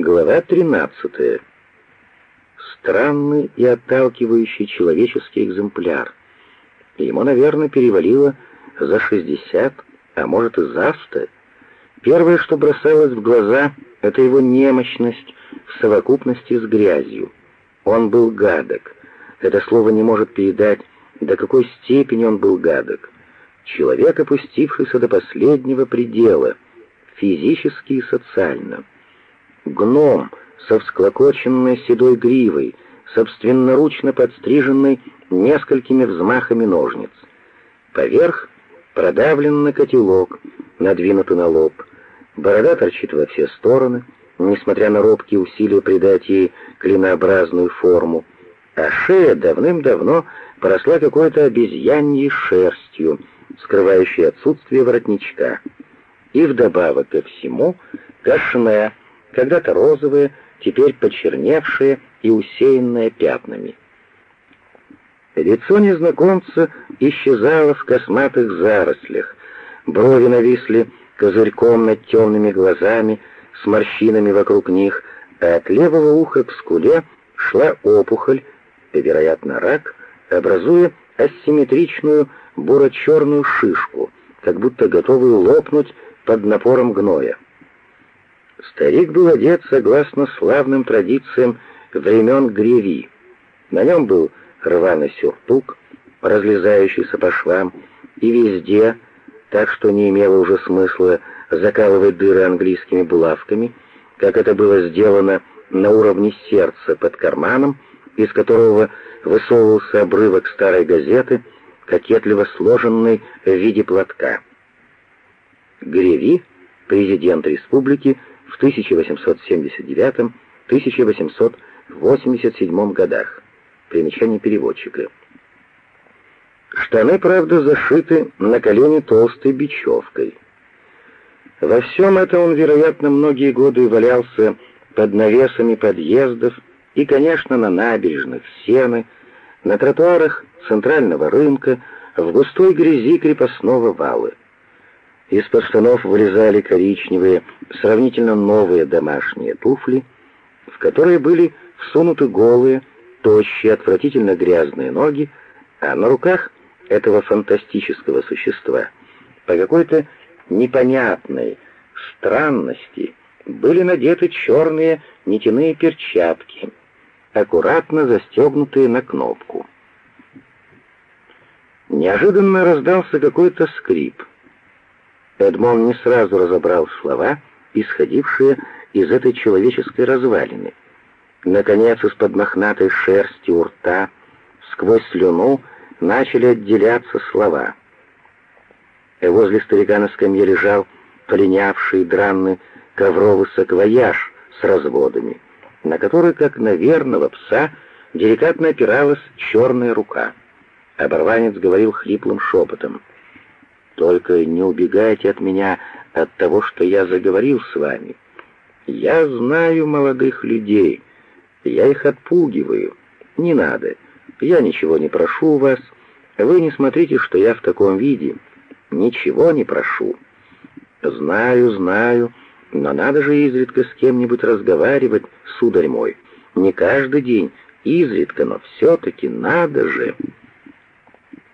Глава 13. Странный и отталкивающий человеческий экземпляр. Ему, наверное, перевалило за 60, а может и за 100. Первое, что бросалось в глаза, это его немощность в совокупности с грязью. Он был гадок. Это слово не может передать, до какой степени он был гадок. Человек, опустившийся до последнего предела, физически и социально гном со всклокоченной седой гривой, собственноручно подстриженной несколькими взмахами ножниц. Поверх продавленный котелок, надвинутый на лоб. Борода торчит во все стороны, несмотря на робкие усилия придать ей клинообразную форму, а шея давным-давно поросла какой-то обезьяньей шерстью, скрывающей отсутствие воротничка. И вдобавок ко всему кашне, когда-то розовые, теперь почерневшие и усеянные пятнами. Лицо незнакомца исчезало в косматых зарослях, брови нависли козырьком над темными глазами, с морщинами вокруг них, а от левого уха к скуле шла опухоль, вероятно, рак, образуя асимметричную буро-черную шишку, как будто готовую лопнуть под напором гноя. Старик был одет согласно славным традициям времен Греви. На нем был рваный сюртук, разлезающийся по швам, и везде, так что не имело уже смысла закалывать дыры английскими булавками, как это было сделано на уровне сердца под карманом, из которого высовывался обрывок старой газеты, кокетливо сложенный в виде платка. Греви, президент республики, в 1879-1887 годах. Примечание переводчика. Штаны, правда, зашиты на колени толстой бечевкой. Во всем этом он, вероятно, многие годы валялся под навесами подъездов и, конечно, на набережных Сены, на тротуарах центрального рынка, в густой грязи крепостного вала. Из-под штанов вылезали коричневые, сравнительно новые домашние туфли, в которые были всунуты голые, тощие, отвратительно грязные ноги, а на руках этого фантастического существа по какой-то непонятной странности были надеты черные нитяные перчатки, аккуратно застегнутые на кнопку. Неожиданно раздался какой-то скрип — Эдмон не сразу разобрал слова, исходившие из этой человеческой развалины. Наконец, из-под мохнатой шерсти у рта, сквозь слюну, начали отделяться слова. Возле старика на скамье лежал полинявший дранный ковровый саквояж с разводами, на который, как на верного пса, деликатно опиралась черная рука. Оборванец говорил хриплым шепотом — только не убегайте от меня от того, что я заговорил с вами. Я знаю молодых людей, я их отпугиваю. Не надо, я ничего не прошу у вас. Вы не смотрите, что я в таком виде. Ничего не прошу. Знаю, знаю, но надо же изредка с кем-нибудь разговаривать, сударь мой. Не каждый день, изредка, но все-таки надо же.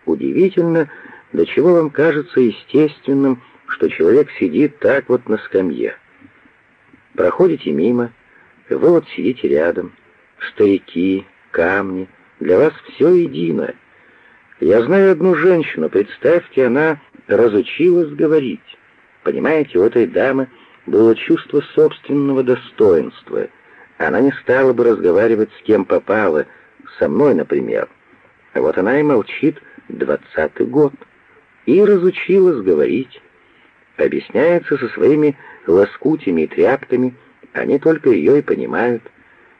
Удивительно, до чего вам кажется естественным, что человек сидит так вот на скамье? Проходите мимо, вы вот сидите рядом. Старики, камни, для вас все едино. Я знаю одну женщину, представьте, она разучилась говорить. Понимаете, у этой дамы было чувство собственного достоинства. Она не стала бы разговаривать с кем попало, со мной, например. А вот она и молчит двадцатый год и разучилась говорить. Объясняется со своими лоскутями и тряпками, они только ее и понимают.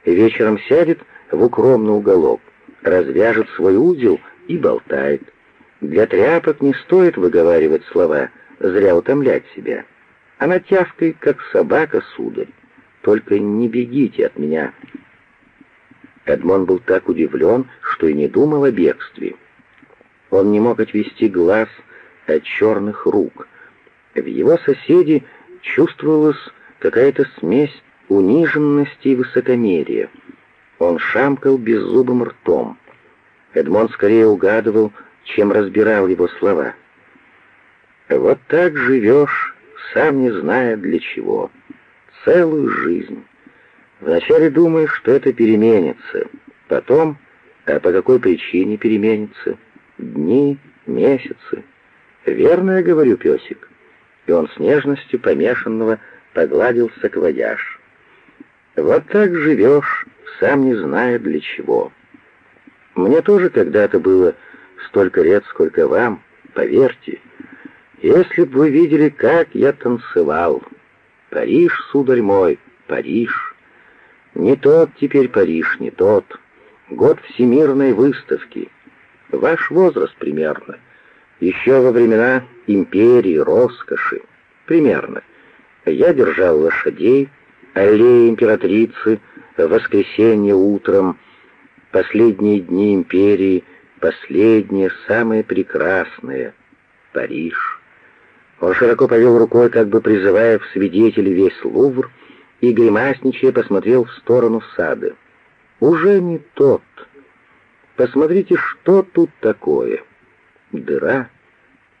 Вечером сядет в укромный уголок, развяжет свой узел и болтает. Для тряпок не стоит выговаривать слова, зря утомлять себя. Она тявкает, как собака, сударь. Только не бегите от меня. Эдмон был так удивлен, что и не думал о бегстве. Он не мог отвести глаз от черных рук. В его соседе чувствовалась какая-то смесь униженности и высокомерия. Он шамкал беззубым ртом. Эдмон скорее угадывал, чем разбирал его слова. «Вот так живешь, сам не зная для чего. Целую жизнь. Вначале думаешь, что это переменится. Потом, а по какой причине переменится? Дни, месяцы. Верно я говорю, песик?» И он с нежностью помешанного погладил саквояж. «Вот так живешь, сам не зная для чего. Мне тоже когда-то было столько лет, сколько вам, поверьте. Если бы вы видели, как я танцевал. Париж, сударь мой, Париж. Не тот теперь Париж, не тот. Год всемирной выставки. Ваш возраст примерно. Еще во времена империи, роскоши. Примерно. Я держал лошадей, аллеи императрицы, воскресенье утром, последние дни империи, последнее, самое прекрасное — Париж. Он широко повел рукой, как бы призывая в свидетели весь Лувр, и, гримасничая, посмотрел в сторону сада. «Уже не тот. Посмотрите, что тут такое. Дыра.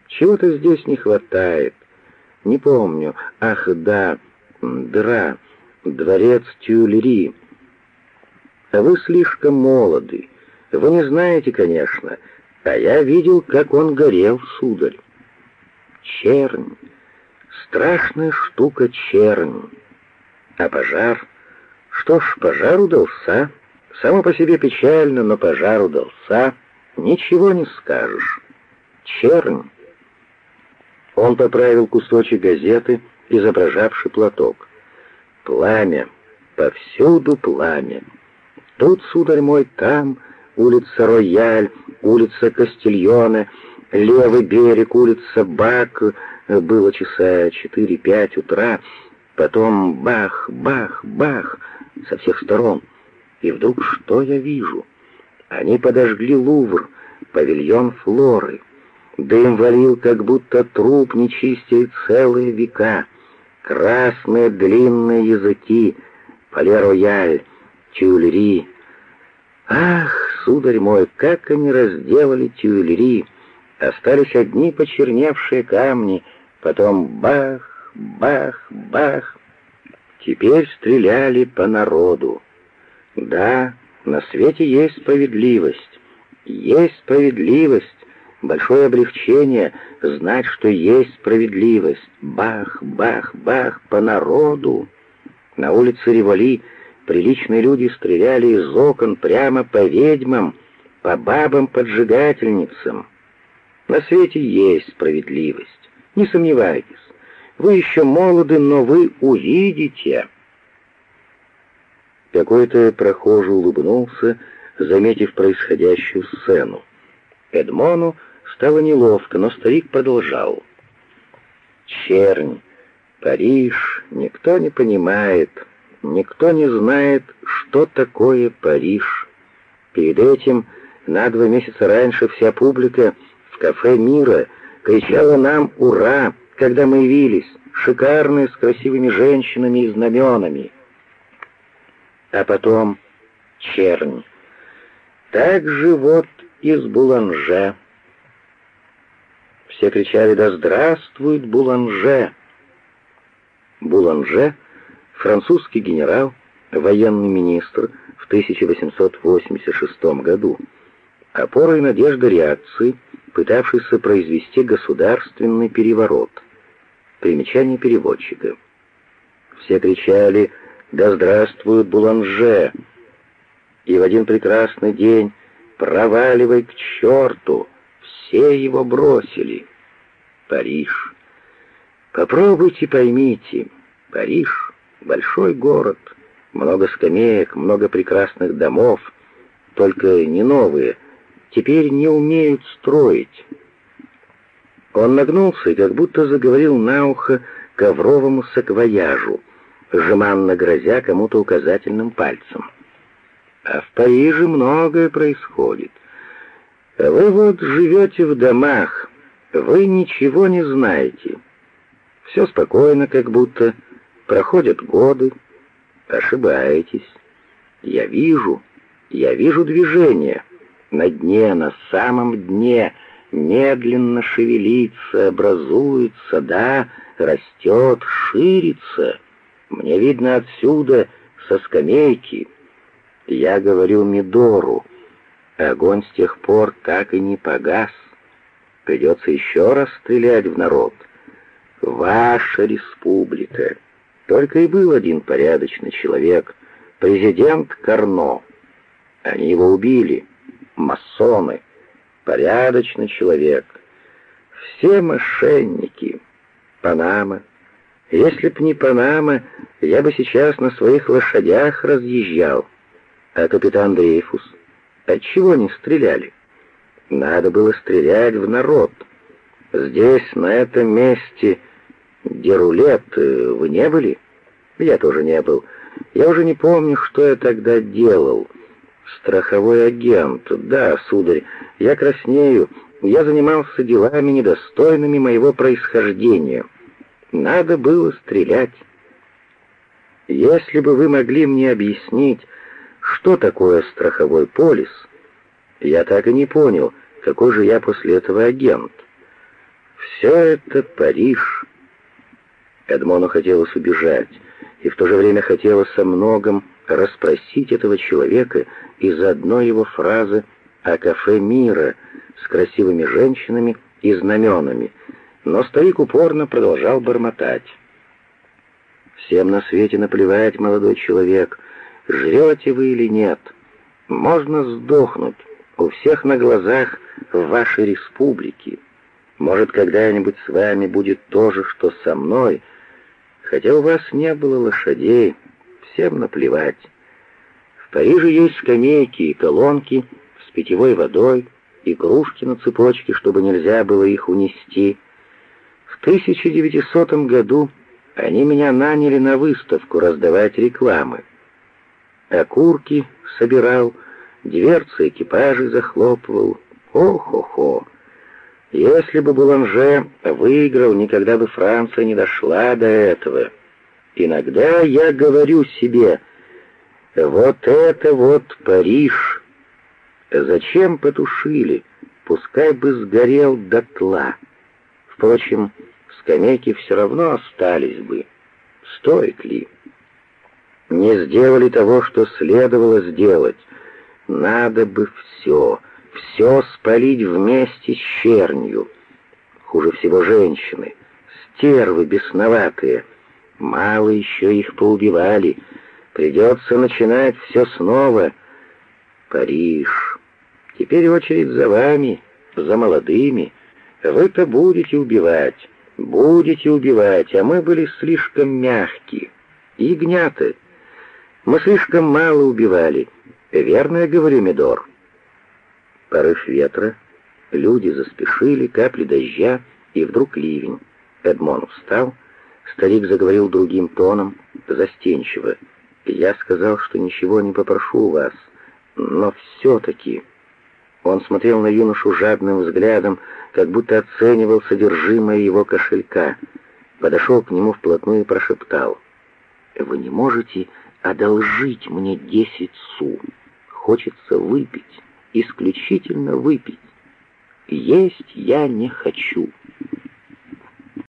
Чего-то здесь не хватает. Не помню. Ах, да, дыра. Дворец Тюлери. А вы слишком молоды. Вы не знаете, конечно, а я видел, как он горел, сударь. Чернь. Страшная штука чернь. А пожар? Что ж, пожар удался. Само по себе печально, но пожар удался. Ничего не скажешь. Чернь. Он поправил кусочек газеты, изображавший платок. Пламя. Повсюду пламя. Тут, сударь мой, там улица Рояль, улица Кастильоне, левый берег, улица Бак, было часа четыре-пять утра, потом бах, бах, бах со всех сторон. И вдруг что я вижу? Они подожгли Лувр, павильон Флоры. Дым валил, как будто труп нечистил целые века. Красные длинные языки, Пале-Рояль, Тюльри. Ах, сударь мой, как они разделали Тюльри! Остались одни почерневшие камни, потом бах, бах, бах. Теперь стреляли по народу. Да, на свете есть справедливость. Есть справедливость, большое облегчение знать, что есть справедливость. Бах, бах, бах по народу. На улице Револи приличные люди стреляли из окон прямо по ведьмам, по бабам-поджигательницам. На свете есть справедливость, не сомневайтесь. Вы еще молоды, но вы увидите. Какой-то прохожий улыбнулся, заметив происходящую сцену. Эдмону стало неловко, но старик продолжал. «Чернь, Париж, никто не понимает, никто не знает, что такое Париж. Перед этим, на два месяца раньше, вся публика в кафе «Мира» кричала нам «Ура!», когда мы явились, шикарные, с красивыми женщинами и знаменами. А потом чернь. Так же вот из Буланже. Все кричали «Да здравствует Буланже!» Буланже, французский генерал, военный министр в 1886 году, опора и надежда реакции, пытавшийся произвести государственный переворот. Примечание переводчика. Все кричали «Да здравствует Буланже!» И в один прекрасный день «Проваливай к черту!» Все его бросили. Париж. Попробуйте поймите, Париж — большой город, много скамеек, много прекрасных домов, только не новые, теперь не умеют строить. Он нагнулся и как будто заговорил на ухо ковровому саквояжу, жеманно грозя кому-то указательным пальцем. А в Париже многое происходит. Вы вот живете в домах, вы ничего не знаете. Все спокойно, как будто проходят годы. Ошибаетесь. Я вижу, я вижу движение. На дне, на самом дне, медленно шевелится, образуется, да, растет, ширится. Мне видно отсюда, со скамейки. Я говорю Мидору. Огонь с тех пор так и не погас. Придется еще раз стрелять в народ. Ваша республика. Только и был один порядочный человек, президент Карно. Они его убили, масоны, порядочный человек. Все мошенники. Панама. Если б не Панама, я бы сейчас на своих лошадях разъезжал. А капитан Дрейфус? Отчего не стреляли? Надо было стрелять в народ. Здесь, на этом месте, где рулет, вы не были? Я тоже не был. Я уже не помню, что я тогда делал. Страховой агент. Да, сударь, я краснею. Я занимался делами, недостойными моего происхождения. Надо было стрелять. Если бы вы могли мне объяснить, что такое страховой полис, я так и не понял, какой же я после этого агент. Все это Париж. Эдмону хотелось убежать, и в то же время хотелось о многом расспросить этого человека из одной его фразы о кафе мира с красивыми женщинами и знаменами, но старик упорно продолжал бормотать. «Всем на свете наплевать, молодой человек, жрете вы или нет. Можно сдохнуть у всех на глазах в вашей республике. Может, когда-нибудь с вами будет то же, что со мной, хотя у вас не было лошадей, всем наплевать. В Париже есть скамейки и колонки с питьевой водой, и кружки на цепочке, чтобы нельзя было их унести. В 1900 году они меня наняли на выставку раздавать рекламы. Окурки собирал, дверцы экипажей захлопывал. Ох-охо! Если бы Буланже выиграл, никогда бы Франция не дошла до этого. Иногда я говорю себе, вот это вот Париж. Зачем потушили? Пускай бы сгорел дотла. Впрочем, скамейки все равно остались бы. Стоит ли? Не сделали того, что следовало сделать. Надо бы все все спалить вместе с чернью. Хуже всего женщины, стервы бесноватые. Мало еще их поубивали. Придется начинать все снова. Париж. Теперь очередь за вами, за молодыми. Вы-то будете убивать, будете убивать, а мы были слишком мягкие. Ягнята. Мы слишком мало убивали. Верно я говорю, Медор? Порыв ветра, люди заспешили, капли дождя, и вдруг ливень. Эдмон встал, старик заговорил другим тоном, застенчиво. «Я сказал, что ничего не попрошу у вас, но все-таки...» Он смотрел на юношу жадным взглядом, как будто оценивал содержимое его кошелька. Подошел к нему вплотную и прошептал. «Вы не можете одолжить мне десять су. Хочется выпить» исключительно выпить. Есть я не хочу.